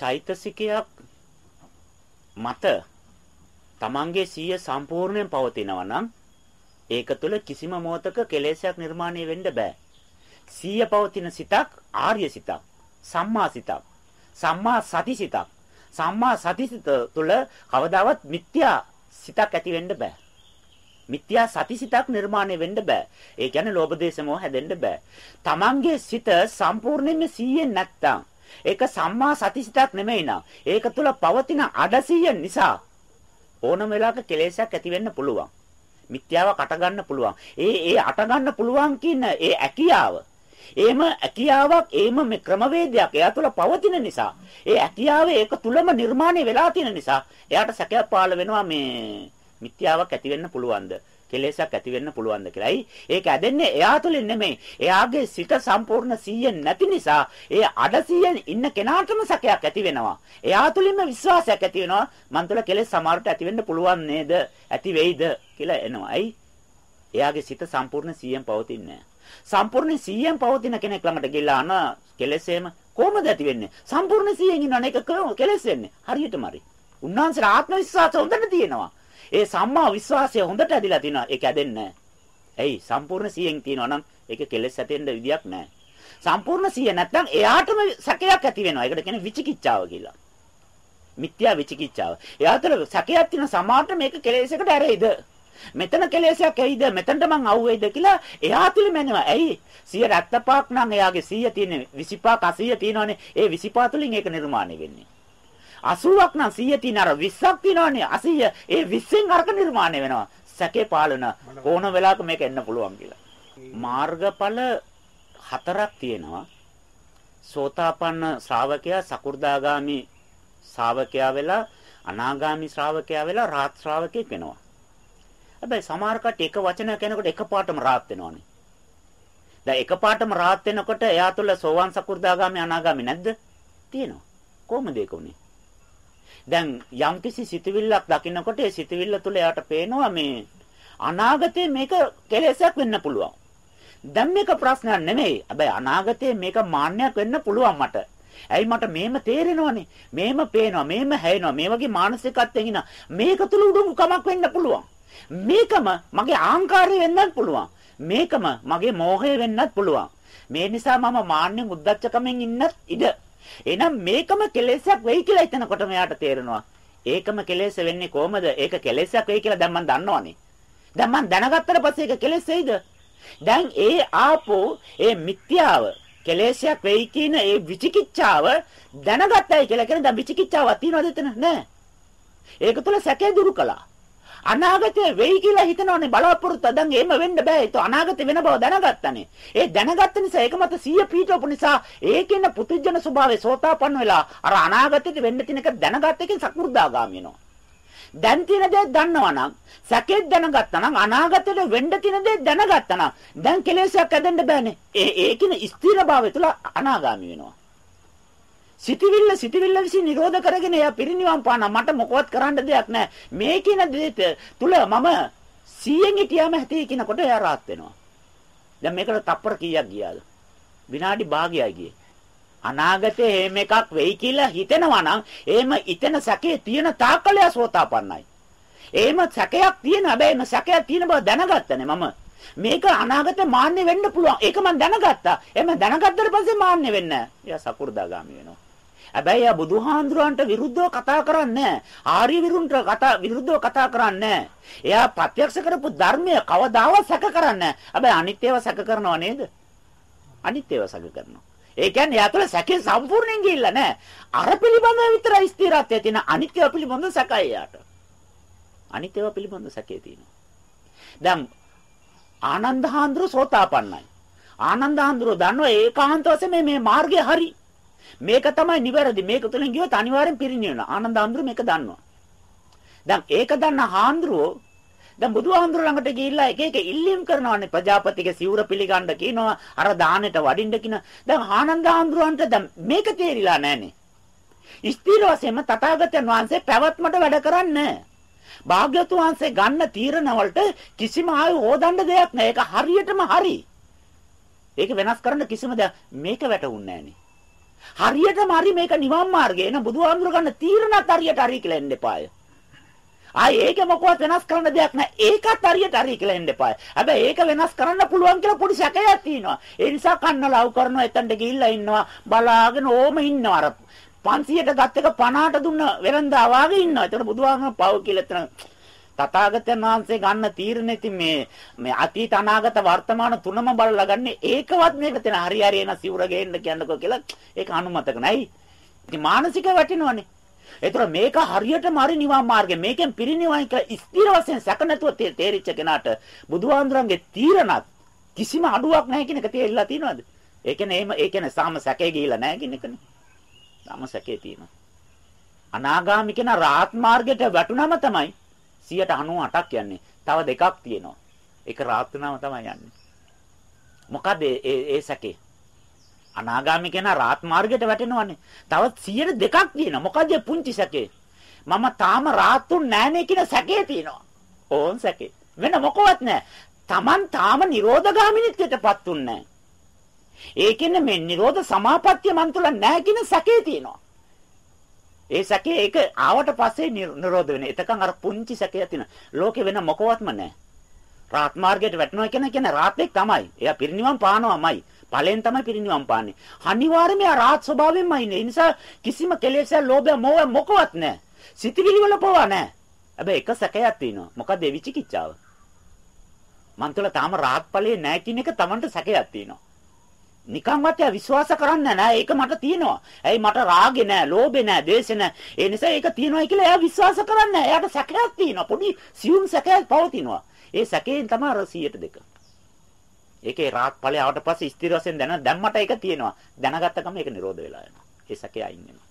චෛතසිකයක් මත තමන්ගේ සිය සම්පූර්ණයෙන් පවතිනවා නම් ඒක තුළ කිසිම මොහතක කෙලෙසයක් නිර්මාණය වෙන්න බෑ. සිය පවතින සිතක් ආර්ය සිතක්, සම්මා සිතක්, සම්මා සති සිතක්. සම්මා සති සිත තුළ කවදාවත් මිත්‍යා සිතක් ඇති වෙන්න බෑ. මිත්‍යා සති සිතක් නිර්මාණය වෙන්න බෑ. ඒ කියන්නේ ලෝභ දේශ මොහ හැදෙන්න බෑ. තමන්ගේ සිත සම්පූර්ණයෙන්ම 100ෙන් නැත්තම් ඒක සම්මා සතිසිතක් නෙමෙයි නා. ඒක තුල පවතින අඩසිය නිසා ඕනම වෙලාවක කෙලෙසයක් ඇති වෙන්න පුළුවන්. මිත්‍යාව කට ගන්න පුළුවන්. ඒ ඒ අට ගන්න පුළුවන් කියන ඒ ඇකියාව. එහෙම ඇකියාවක් එහෙම මේ ක්‍රමවේදයක් එයා තුල පවතින නිසා ඒ ඇකියාව ඒක තුලම නිර්මාණය වෙලා තියෙන නිසා එයාට සැකයක් පාළ වෙනවා මේ මිත්‍යාවක් ඇති වෙන්න පුළුවන්ද කෙලෙසක් ඇති වෙන්න පුළුවන්ද කියලායි. ඒක ඇදෙන්නේ එයා තුලින් නෙමෙයි. එයාගේ සිත සම්පූර්ණ 100 නැති නිසා ඒ අඩ 100 ඉන්න කෙනාටම සැකයක් ඇති වෙනවා. එයා තුලින්ම විශ්වාසයක් ඇති වෙනවා. මන් තුල කෙලෙස් සමහරට ඇති වෙන්න පුළුවන් නේද? ඇති වෙයිද කියලා එනවා. අයි එයාගේ සිත සම්පූර්ණ 100න් පවතින්නේ සම්පූර්ණ 100න් පවතින කෙනෙක් ළඟට ගිහලා අන කෙලෙසේම කොහොමද ඇති වෙන්නේ? සම්පූර්ණ 100න් ඉන්නන එක කෙලෙස් වෙන්නේ. හරියටම හරි. උන්වහන්සේට ආත්ම විශ්වාසය හොඳට තියෙනවා. ඒ සම්මා විශ්වාසය හොඳට ඇදිලා තිනවා. ඒක ඇදෙන්නේ නැහැ. ඇයි? සම්පූර්ණ 100න් තියනවා නම් ඒක කෙලෙස් ඇතෙන්න විදියක් නැහැ. සම්පූර්ණ 100 නැත්නම් එයාටම සැකයක් ඇති වෙනවා. ඒකට කියන්නේ විචිකිච්ඡාව කියලා. මිත්‍යා විචිකිච්ඡාව. එයාතර සැකයක් තියෙන සමාහට මේක කෙලෙසයකට ඇරෙයිද? මෙතන කෙලෙසයක් ඇයිද? මෙතනට මං අවුවේද කියලා එයා තුලින්ම එනවා. ඇයි? 175ක් නම් එයාගේ 100 තියෙන්නේ 25ක් 80 තියෙනවනේ. ඒ 25 තුලින් ඒක නිර්මාණය වෙන්නේ. 80ක් නම් 100 තියෙන අර 20ක් තියෙනවනේ 80 ඒ 20න් අරක නිර්මාණය වෙනවා. සැකේ පාලන ඕන වෙලාවක මේක එන්න පුළුවන් කියලා. මාර්ගඵල හතරක් තියෙනවා. සෝතාපන්න ශ්‍රාවකයා සකු르දාගාමි ශ්‍රාවකයා වෙලා අනාගාමි ශ්‍රාවකයා වෙලා රාත් ශ්‍රාවකෙක් වෙනවා. හැබැයි සමහර කට එක වචන කෙනෙකුට එකපාරටම රාත් වෙනවනේ. දැන් එකපාරටම රාත් වෙනකොට එයා තුළ සෝවාන් සකු르දාගාමි අනාගාමි නැද්ද? තියෙනවා. කොහොමද ඒක උනේ? දැන් යම්කිසි සිතවිල්ලක් දකින්නකොට ඒ සිතවිල්ල තුළ එයාට පේනවා මේ අනාගතේ මේක කෙලෙසක් වෙන්න පුළුවන්. දැන් මේක ප්‍රශ්නයක් නෙමෙයි. හැබැයි අනාගතේ මේක මාන්නයක් වෙන්න පුළුවන් මට. ඇයි මට මේම තේරෙනවනේ. මේම පේනවා, මේම හැයෙනවා. මේ වගේ මානසිකත්වයෙන් ඉන මේක තුල උඩඟු කමක් වෙන්න පුළුවන්. මේකම මගේ ආහංකාරය වෙන්නත් පුළුවන්. මේකම මගේ මෝහය වෙන්නත් පුළුවන්. මේ නිසා මම මාන්නෙන් උද්දච්චකමෙන් ඉන්නත් ඉඩ එහෙනම් මේකම කෙලෙසයක් වෙයි කියලා හිතනකොට මෙයාට තේරෙනවා. ඒකම කෙලෙස වෙන්නේ කොහමද? ඒක කෙලෙසයක් වෙයි කියලා දැන් මම දන්නවනේ. දැන් මම දැනගත්තට පස්සේ ඒක කෙලෙස් වෙයිද? දැන් ඒ ආපෝ ඒ මිත්‍යාව කෙලෙසයක් වෙයි කියන ඒ විචිකිච්ඡාව දැනගත්තයි කියලා කියන දැන් විචිකිච්ඡාවක් තියනවද එතන? නෑ. ඒක තුළ සැකේ දුරු කළා. අනාගතේ වෙයි කියලා හිතනවනේ බලාපොරොත්තු. දැන් එහෙම වෙන්න බෑ. ඒක අනාගතේ වෙන බව දැනගත්තනේ. ඒ දැනගත්ත නිසා ඒක මත 100 පීඨවපු නිසා ඒකෙන පුදුජන ස්වභාවය සෝතාපන්න වෙලා අර අනාගතෙට වෙන්න තියෙන එක දැනගත්ත එකෙන් සකු르දාගාමි වෙනවා. දැන් තියෙන දේ දන්නවනම් සැකෙත් දැනගත්තා නම් අනාගතේට වෙන්න තියෙන දේ දැනගත්තා නම් දැන් කෙලෙසයක් ඇදෙන්න බෑනේ. ඒ ඒකින ස්ථිර භාවය තුල අනාගාමි වෙනවා. සිතවිල්ල සිතවිල්ල විසින් නිරෝධ කරගෙන එයා පිරිනිවන් පාන මට මොකවත් කරන්න දෙයක් නැහැ. මේ කියන දේ තුල මම 100න් හිටියාම ඇති කියනකොට එයා rahat වෙනවා. දැන් මේකට තප්පර කීයක් ගියාද? විනාඩි භාගයයි ගියේ. අනාගතේ එහෙම එකක් වෙයි කියලා හිතෙනවා නම් එහෙම ඉතන සැකේ තියෙන තාක්කලය සෝතාපන්නයි. එහෙම සැකයක් තියෙන හැබැයි එහෙම සැකයක් තියෙන බව දැනගත්තනේ මම. මේක අනාගතේ මාන්නේ වෙන්න පුළුවන්. ඒක මම දැනගත්තා. එහෙම දැනගත්තට පස්සේ මාන්නේ වෙන්නේ නැහැ. එයා සකු르දාගාමි වෙනවා. හැබැයි යා බුදුහාඳුරන්ට විරුද්ධව කතා කරන්නේ ආර්ය විරුන්ට කතා විරුද්ධව කතා කරන්නේ එයා ප්‍රත්‍යක්ෂ කරපු ධර්මය කවදාවත් සැක කරන්නේ හැබැයි අනිත්‍යව සැක කරනව නේද? අනිත්‍යව සැක කරනවා. ඒ කියන්නේ යා තුළ සැකේ සම්පූර්ණයෙන් ගිහිල්ලා නැහැ. අර පිළිබඳව විතරයි ස්ථිරත්වය තියෙන අනිත්‍යව පිළිබඳව සැකයි යාට. අනිත්‍යව පිළිබඳව සැකේ තියෙනවා. දැන් ආනන්ද හාමුදුරුවෝ සෝතාපන්නයි. ආනන්ද හාමුදුරුවෝ දන්නවා ඒකාන්ත වශයෙන් මේ මාර්ගය හරි. මේක තමයි නිවැරදි. මේක තුලින් ගියොත් අනිවාර්යෙන් පිරිනිවෙනවා. ආනන්ද හාමුදුරුවෝ මේක දන්නවා. දැන් ඒක දන්න හාමුදුරුවෝ දැන් බුදුහාමුදුර ළඟට ගිහිල්ලා එක එක ඉල්ලීම් කරනවානේ. ප්‍රජාපතිගේ සිවුර පිළිගන්න කියනවා අර දානෙට වඩින්න කියන. දැන් ආනන්ද හාමුදුරන්ට දැන් මේක තේරිලා නැහනේ. ස්ථීර වශයෙන්ම තථාගතයන් වහන්සේ පැවැත්මට වැඩ කරන්නේ භාග්‍යවතුන් වහන්සේ ගන්න තීරණ වලට කිසිම ආයු හොදන්න දෙයක් නැහැ. ඒක හරියටම හරි. ඒක වෙනස් කරන්න කිසිම දෙයක් මේක වැටුන්නේ නැහනේ. හරියටම හරි මේක නිවන් මාර්ගය. එන බුදුහාමුදුර ගන්න තීරණත් හරියට හරි කියලා එන්න එපාය. ආයේ ඒක මොකවත් වෙනස් කරන්න දෙයක් නැහැ. ඒකත් හරියට හරි කියලා එන්න එපාය. හැබැයි ඒක වෙනස් කරන්න පුළුවන් කියලා පොඩි සැකයක් තියෙනවා. ඒ නිසා කන්න ලව් කරනවා එතනට ගිහිල්ලා ඉන්නවා. බලාගෙන ඕම ඉන්නවා. අර 500ට ගත් එක 50ට දුන්න වෙරන්දා වාගේ ඉන්නවා. ඒතර බුදුහාමුදුර පව කියලා එතන තථාගතයන් වහන්සේ ගන්න තීරණෙ ඉතින් මේ මේ අතීත අනාගත වර්තමාන තුනම බලලා ගන්නේ ඒකවත් මේක තන හරි හරි එන සිවුර ගේන්න කියන්නකෝ කියලා ඒක අනුමතක නැයි. ඉතින් මානසික වැටෙනවනේ. ඒතර මේක හරියටම හරි නිවන් මාර්ගය. මේකෙන් පිරිනිවන් කියලා ස්ථිර වශයෙන් සැක නැතුව තේරිච්ච කෙනාට බුදුහාඳුරන්ගේ තීරණත් කිසිම අඩුවක් නැහැ කියන එක තේරිලා තියෙනවද? ඒ කියන්නේ එහෙම ඒ කියන්නේ සාම සැකේ ගිහිලා නැහැ කියන එකනේ. සාම සැකේ තියෙනවා. අනාගාමි කෙනා රාහත් මාර්ගයට වැටුනම තමයි 198ක් යන්නේ. තව දෙකක් තියෙනවා. ඒක රාහත් වුණාම තමයි යන්නේ. මොකද ඒ ඒ සැකේ අනාගාමී කෙනා රාත් මාර්ගයට වැටෙනවනේ. තවත් 102ක් තියෙනවා. මොකද පුංචි සැකේ? මම තාම රාත්තුන් නෑනේ කියන සැකේ තියෙනවා. ඕන් සැකේ. වෙන මොකවත් නෑ. Taman තාම නිරෝධගාමිනිත්වයටපත් උන්නේ ඒ කියන්නේ මේ නිරෝධ සමාපත්තිය මන් තුල නැහැ කියන සැකේ තියෙනවා. ඒ සැකේ ඒක ආවට පස්සේ නිරෝධ වෙන. එතකන් අර පුංචි සැකයක් තියෙන. ලෝකේ වෙන මොකවත්ම නැහැ. රාත් මාර්ගයට වැටෙනවා කියන කියන්නේ රාත්ෙක් තමයි. එයා පිරිනිවන් පානවාමයි. ඵලෙන් තමයි පිරිනිවන් පාන්නේ. අනිවාර්යයෙන්ම ආ රාත් ස්වභාවයෙන්ම ඉන්නේ. ඒ නිසා කිසිම කෙලෙසයක්, ලෝභය, මෝහය මොකවත් නැහැ. සිතවිලි වල පොවා නැහැ. හැබැයි එක සැකයක් තියෙනවා. මොකද ඒ විචිකිච්ඡාව. මන් තුළ තාම රාත් ඵලයේ නැහැ කියන එක Tamanට සැකයක් තියෙනවා. නිකන්වත් එයා විශ්වාස කරන්නේ නැහැ. ඒක මට තියෙනවා. ඇයි මට රාගේ නැහැ, ලෝභේ නැහැ, ද්වේෂේ නැහැ. ඒ නිසා ඒක තියෙනවා කියලා එයා විශ්වාස කරන්නේ නැහැ. එයාට සැකයක් තියෙනවා. පොඩි සියුම් සැකයක් පවතිනවා. ඒ සැකයෙන් තමයි අර 102. ඒකේ රාත් ඵලය ආවට පස්සේ ස්ථිර වශයෙන් දැන දැම්මට ඒක තියෙනවා. දැනගත්ත ගමන් ඒක නිරෝධ වෙලා යනවා. ඒ සැකය අයින් වෙනවා.